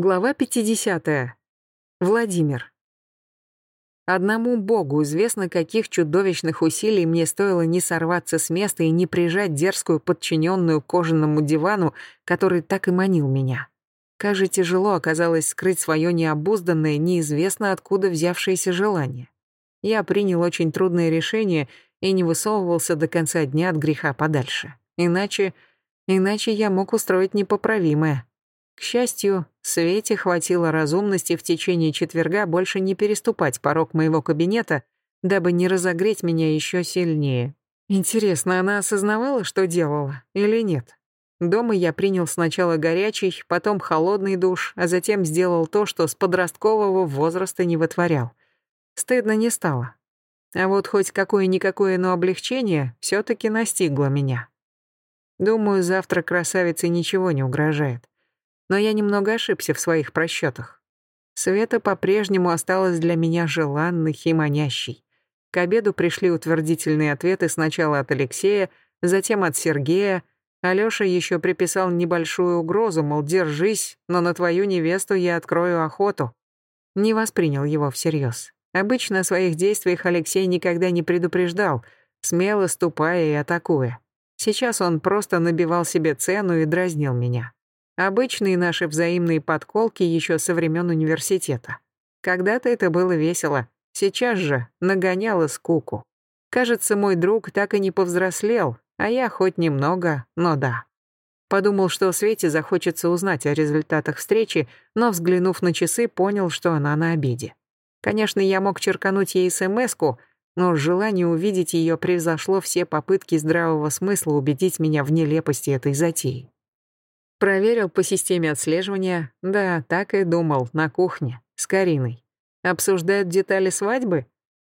Глава 50. Владимир. Одному Богу известно, каких чудовищных усилий мне стоило не сорваться с места и не прижать дерзкую подчиненную кожаному дивану, который так и манил меня. Как же тяжело оказалось скрыть свое необузданное, неизвестно откуда взявшееся желание. Я принял очень трудное решение и не высовывался до конца дня от греха подальше. Иначе... Иначе я мог устроить непоправимое. К счастью, Свете хватило разумности в течение четверга больше не переступать порог моего кабинета, дабы не разогреть меня еще сильнее. Интересно, она осознавала, что делала, или нет? Дома я принял сначала горячий, потом холодный душ, а затем сделал то, что с подросткового возраста не вытворял. Стыдно не стало. А вот хоть какое-никакое, но облегчение все таки настигло меня. Думаю, завтра красавице ничего не угрожает. Но я немного ошибся в своих просчетах. Света по-прежнему осталась для меня желанной и манящей. К обеду пришли утвердительные ответы сначала от Алексея, затем от Сергея. Алёша еще приписал небольшую угрозу, мол, держись, но на твою невесту я открою охоту. Не воспринял его всерьез. Обычно о своих действиях Алексей никогда не предупреждал, смело ступая и атакуя. Сейчас он просто набивал себе цену и дразнил меня. Обычные наши взаимные подколки еще со времен университета. Когда-то это было весело, сейчас же нагоняло скуку. Кажется, мой друг так и не повзрослел, а я хоть немного, но да. Подумал, что Свете захочется узнать о результатах встречи, но, взглянув на часы, понял, что она на обеде. Конечно, я мог черкануть ей смс но желание увидеть ее превзошло все попытки здравого смысла убедить меня в нелепости этой затеи. Проверил по системе отслеживания. Да, так и думал, на кухне, с Кариной. Обсуждают детали свадьбы?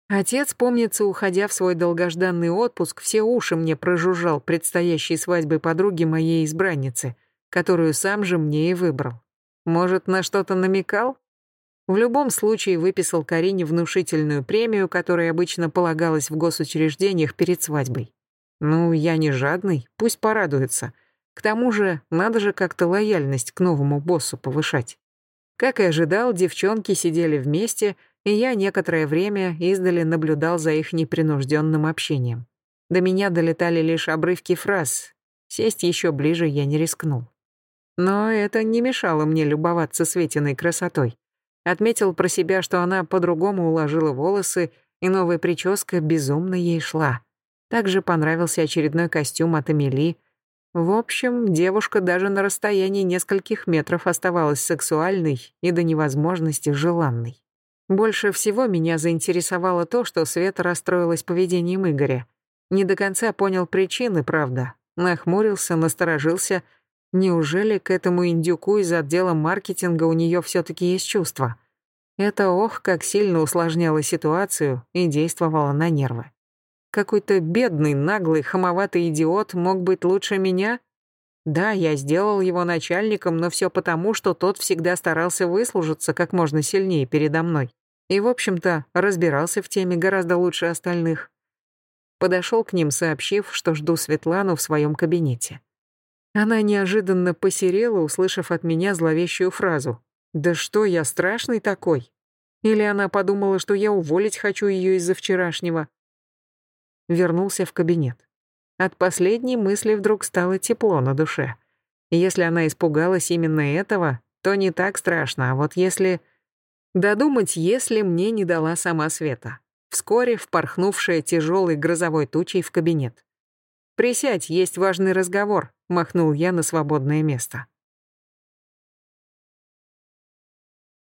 Отец, помнится, уходя в свой долгожданный отпуск, все уши мне прожужжал предстоящей свадьбы подруги моей избранницы, которую сам же мне и выбрал. Может, на что-то намекал? В любом случае выписал Карине внушительную премию, которая обычно полагалась в госучреждениях перед свадьбой. Ну, я не жадный, пусть порадуется — к тому же, надо же как-то лояльность к новому боссу повышать. Как и ожидал, девчонки сидели вместе, и я некоторое время издали наблюдал за их непринужденным общением. До меня долетали лишь обрывки фраз. Сесть еще ближе я не рискнул. Но это не мешало мне любоваться Светиной красотой. Отметил про себя, что она по-другому уложила волосы, и новая прическа безумно ей шла. Также понравился очередной костюм от Эмили — в общем, девушка даже на расстоянии нескольких метров оставалась сексуальной и до невозможности желанной. Больше всего меня заинтересовало то, что Света расстроилась поведением Игоря. Не до конца понял причины, правда. Нахмурился, насторожился. Неужели к этому индюку из отдела маркетинга у нее все-таки есть чувства? Это ох, как сильно усложняло ситуацию и действовало на нервы. Какой-то бедный, наглый, хамоватый идиот мог быть лучше меня? Да, я сделал его начальником, но все потому, что тот всегда старался выслужиться как можно сильнее передо мной. И, в общем-то, разбирался в теме гораздо лучше остальных. Подошел к ним, сообщив, что жду Светлану в своем кабинете. Она неожиданно посерела, услышав от меня зловещую фразу. «Да что, я страшный такой?» Или она подумала, что я уволить хочу ее из-за вчерашнего вернулся в кабинет. От последней мысли вдруг стало тепло на душе. Если она испугалась именно этого, то не так страшно, а вот если... Додумать, если мне не дала сама Света. Вскоре впорхнувшая тяжелой грозовой тучей в кабинет. «Присядь, есть важный разговор», — махнул я на свободное место.